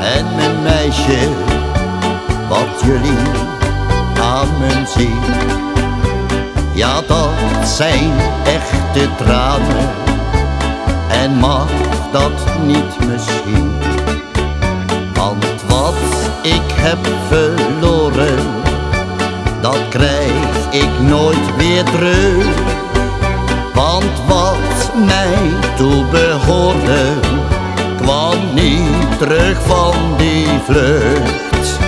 en mijn meisje, wat jullie aan me zien. Ja, dat zijn echte tranen en mag dat niet misschien. Want wat ik heb verloren, dat krijg ik nooit weer terug. Want wat mij toebehoorde, kwam niet terug van die vlucht.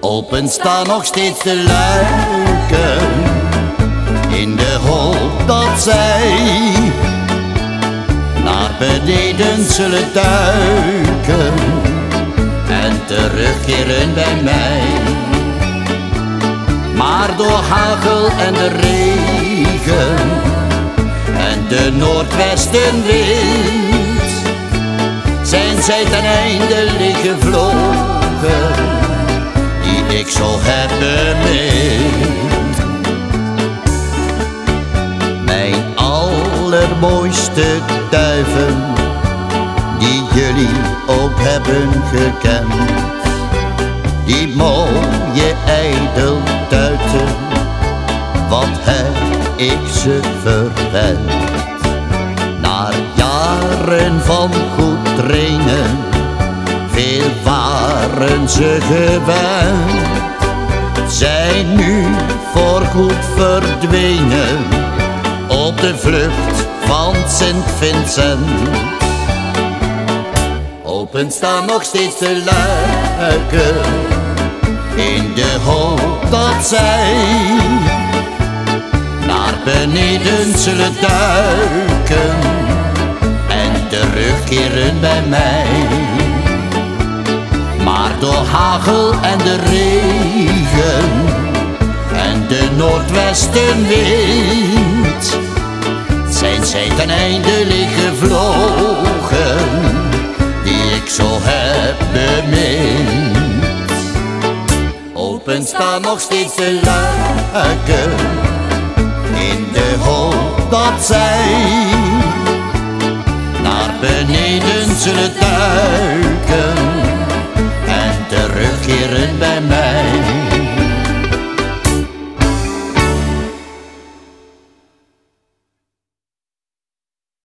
Open staan nog steeds de luiken, in de hoop dat zij naar beneden zullen duiken en terugkeren bij mij. Maar door hagel en de regen en de noordwestenwind zij ten einde gevlogen die ik zo heb bemind. Mijn allermooiste duiven die jullie ook hebben gekend, die mooie ijdeltuiten, wat heb ik ze verwend. Na jaren van goed veel waren ze gewend, zijn nu voorgoed verdwenen op de vlucht van Sint Vincent. Open staan nog steeds de luiken in de hoop dat zij naar beneden zullen duiken. en bij mij. Maar door hagel en de regen en de noordwestenwind zijn zij ten einde gevlogen die ik zo heb bemind. Open staan nog steeds de luiken in de hoop dat zij naar beneden zullen duiken